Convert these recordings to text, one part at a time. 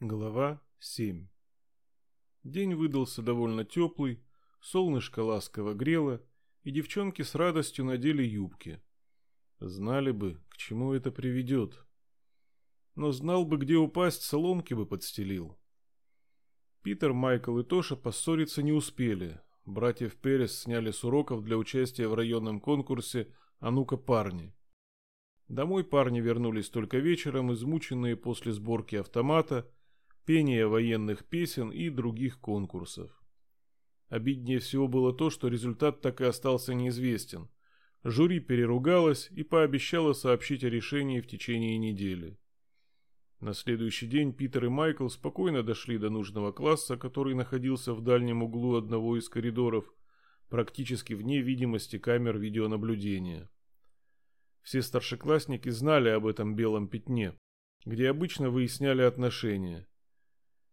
Глава 7 День выдался довольно теплый, солнышко ласково грело, и девчонки с радостью надели юбки. Знали бы, к чему это приведет. Но знал бы, где упасть, соломки бы подстелил. Питер, Майкл и Тоша поссориться не успели. Братьев Перес сняли с уроков для участия в районном конкурсе «А ну-ка, парни!». Домой парни вернулись только вечером, измученные после сборки автомата, пения военных песен и других конкурсов. Обиднее всего было то, что результат так и остался неизвестен. Жюри переругалось и пообещало сообщить о решении в течение недели. На следующий день Питер и Майкл спокойно дошли до нужного класса, который находился в дальнем углу одного из коридоров, практически вне видимости камер видеонаблюдения. Все старшеклассники знали об этом белом пятне, где обычно выясняли отношения.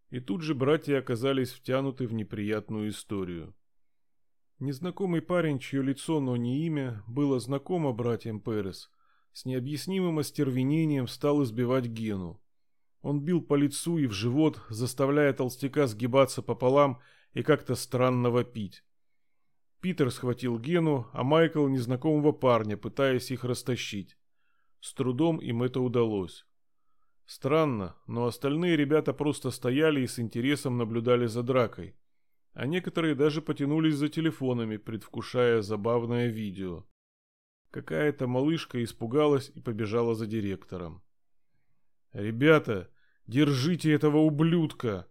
И тут же братья оказались втянуты в неприятную историю. Незнакомый парень, чье лицо, но не имя, было знакомо братьям Перес, с необъяснимым остервенением стал избивать Гену. Он бил по лицу и в живот, заставляя толстяка сгибаться пополам и как-то странно вопить. Питер схватил Гену, а Майкл незнакомого парня, пытаясь их растащить. С трудом им это удалось. Странно, но остальные ребята просто стояли и с интересом наблюдали за дракой. А некоторые даже потянулись за телефонами, предвкушая забавное видео. Какая-то малышка испугалась и побежала за директором. «Ребята, держите этого ублюдка!»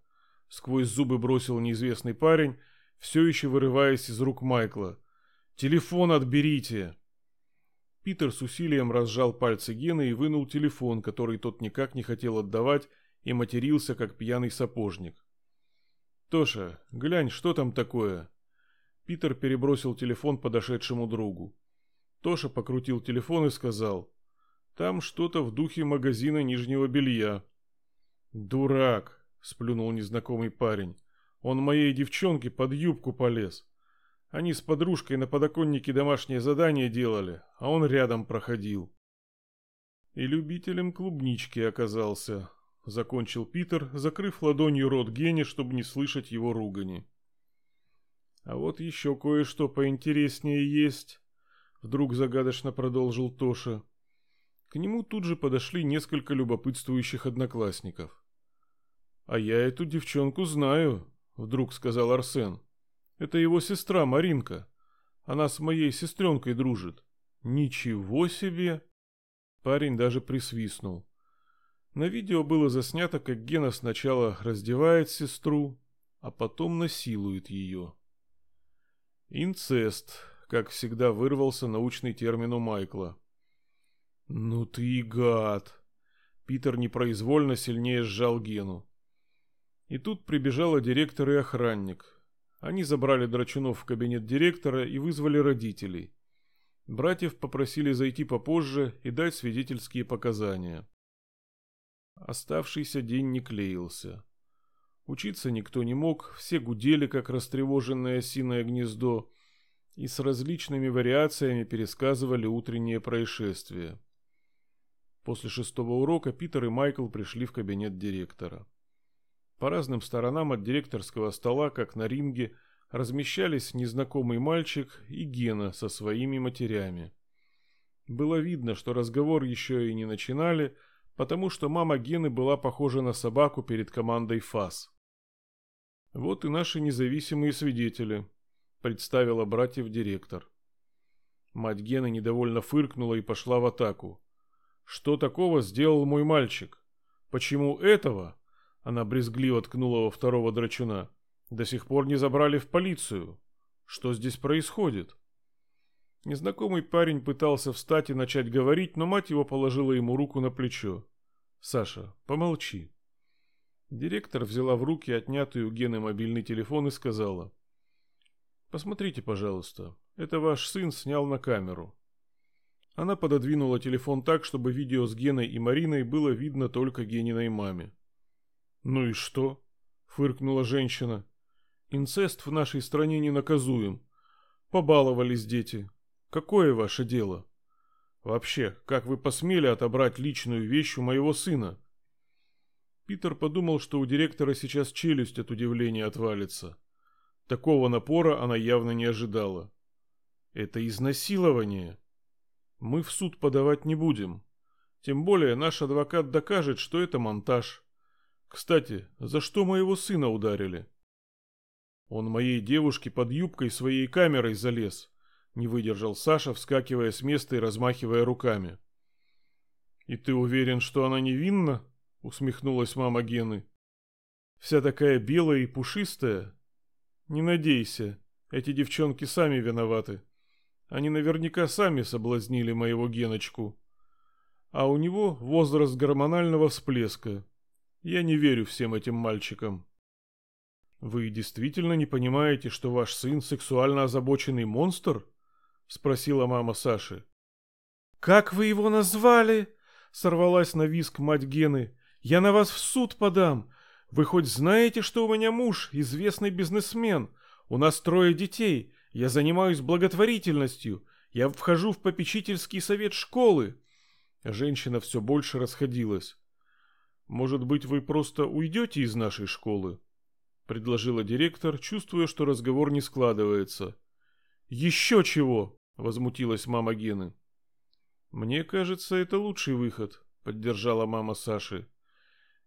Сквозь зубы бросил неизвестный парень, все еще вырываясь из рук Майкла. «Телефон отберите!» Питер с усилием разжал пальцы Гены и вынул телефон, который тот никак не хотел отдавать, и матерился, как пьяный сапожник. «Тоша, глянь, что там такое?» Питер перебросил телефон подошедшему другу. Тоша покрутил телефон и сказал, «Там что-то в духе магазина нижнего белья». «Дурак!» – сплюнул незнакомый парень. «Он моей девчонке под юбку полез. Они с подружкой на подоконнике домашнее задание делали, а он рядом проходил. И любителем клубнички оказался, закончил Питер, закрыв ладонью рот Гене, чтобы не слышать его ругани. А вот еще кое-что поинтереснее есть, вдруг загадочно продолжил Тоша. К нему тут же подошли несколько любопытствующих одноклассников. А я эту девчонку знаю, вдруг сказал Арсен. Это его сестра Маринка. Она с моей сестренкой дружит. Ничего себе! Парень даже присвистнул. На видео было заснято, как Гена сначала раздевает сестру, а потом насилует ее. Инцест, как всегда вырвался научный термин у Майкла. «Ну ты и гад!» Питер непроизвольно сильнее сжал Гену. И тут прибежала директор и охранник. Они забрали Драчунов в кабинет директора и вызвали родителей. Братьев попросили зайти попозже и дать свидетельские показания. Оставшийся день не клеился. Учиться никто не мог, все гудели, как растревоженное осиное гнездо, и с различными вариациями пересказывали утреннее происшествие. После шестого урока Питер и Майкл пришли в кабинет директора. По разным сторонам от директорского стола, как на ринге, размещались незнакомый мальчик и Гена со своими матерями. Было видно, что разговор еще и не начинали, потому что мама Гены была похожа на собаку перед командой ФАС. «Вот и наши независимые свидетели», — представила братьев директор. Мать Гены недовольно фыркнула и пошла в атаку. «Что такого сделал мой мальчик? Почему этого, она брезгливо ткнула во второго драчуна. До сих пор не забрали в полицию. Что здесь происходит? Незнакомый парень пытался встать и начать говорить, но мать его положила ему руку на плечо. «Саша, помолчи». Директор взяла в руки отнятый у Гены мобильный телефон и сказала. «Посмотрите, пожалуйста, это ваш сын снял на камеру». Она пододвинула телефон так, чтобы видео с Геной и Мариной было видно только Гениной маме. «Ну и что?» – фыркнула женщина. «Инцест в нашей стране не наказуем. Побаловались дети. Какое ваше дело? Вообще, как вы посмели отобрать личную вещь у моего сына?» Питер подумал, что у директора сейчас челюсть от удивления отвалится. Такого напора она явно не ожидала. Это изнасилование. Мы в суд подавать не будем. Тем более наш адвокат докажет, что это монтаж. Кстати, за что моего сына ударили? Он моей девушке под юбкой своей камерой залез. Не выдержал Саша, вскакивая с места и размахивая руками. «И ты уверен, что она невинна?» — усмехнулась мама Гены. «Вся такая белая и пушистая. Не надейся, эти девчонки сами виноваты. Они наверняка сами соблазнили моего Геночку. А у него возраст гормонального всплеска. Я не верю всем этим мальчикам. Вы действительно не понимаете, что ваш сын сексуально озабоченный монстр? спросила мама Саши. Как вы его назвали? сорвалась на виск мать Гены. Я на вас в суд подам. Вы хоть знаете, что у меня муж, известный бизнесмен? У нас трое детей. Я занимаюсь благотворительностью. Я вхожу в попечительский совет школы. Женщина все больше расходилась. «Может быть, вы просто уйдете из нашей школы?» — предложила директор, чувствуя, что разговор не складывается. «Еще чего!» — возмутилась мама Гены. «Мне кажется, это лучший выход», — поддержала мама Саши.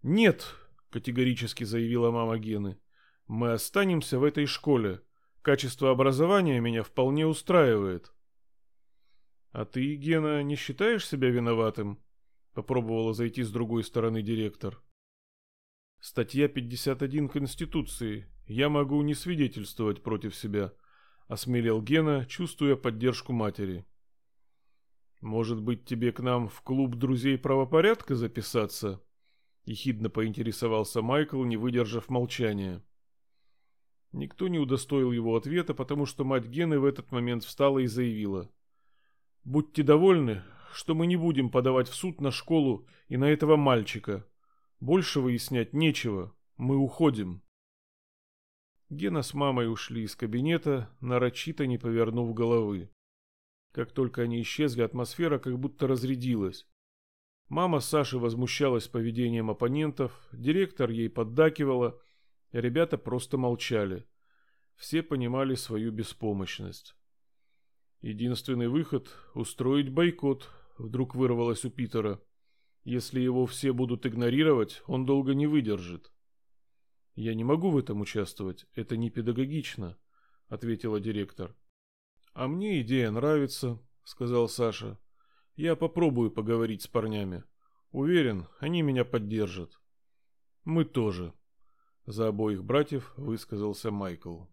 «Нет», — категорически заявила мама Гены. «Мы останемся в этой школе. Качество образования меня вполне устраивает». «А ты, Гена, не считаешь себя виноватым?» Попробовала зайти с другой стороны директор. Статья 51 Конституции. Я могу не свидетельствовать против себя, осмелел Гена, чувствуя поддержку матери. Может быть, тебе к нам в клуб друзей правопорядка записаться? ехидно поинтересовался Майкл, не выдержав молчания. Никто не удостоил его ответа, потому что мать Гены в этот момент встала и заявила: "Будьте довольны, что мы не будем подавать в суд на школу и на этого мальчика. Больше выяснять нечего. Мы уходим. Гена с мамой ушли из кабинета, нарочито не повернув головы. Как только они исчезли, атмосфера как будто разрядилась. Мама Саши возмущалась поведением оппонентов, директор ей поддакивала, ребята просто молчали. Все понимали свою беспомощность. Единственный выход — устроить бойкот, вдруг вырвалось у Питера. Если его все будут игнорировать, он долго не выдержит. Я не могу в этом участвовать, это не педагогично, ответила директор. А мне идея нравится, сказал Саша. Я попробую поговорить с парнями. Уверен, они меня поддержат. Мы тоже. За обоих братьев высказался Майкл.